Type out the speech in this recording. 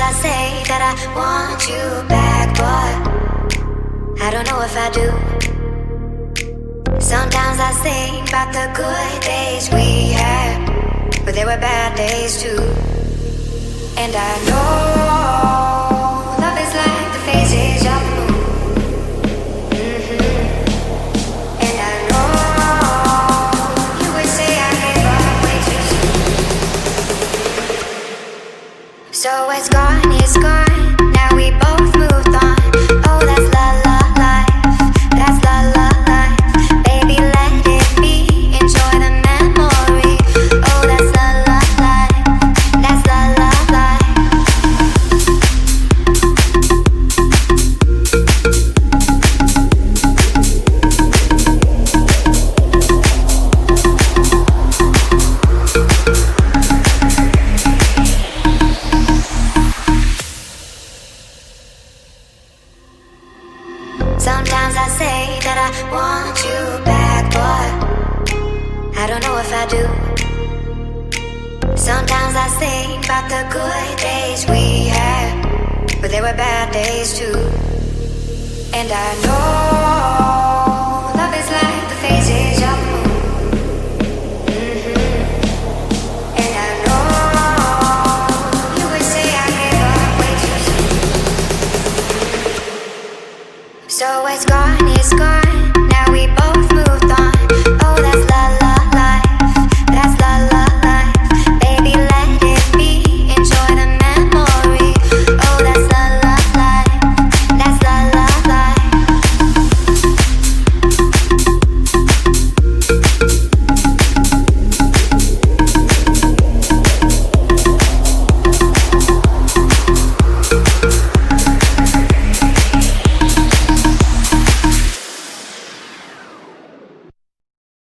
I say that I want you back, but I don't know if I do. Sometimes I think about the good days we had, but there were bad days too. And I know So it's gone, it's gone. Now we both moved on. Sometimes I say that I want you back, but I don't know if I do. Sometimes I think about the good days we had, but there were bad days too. And I know It's gone, it's gone. Now we both.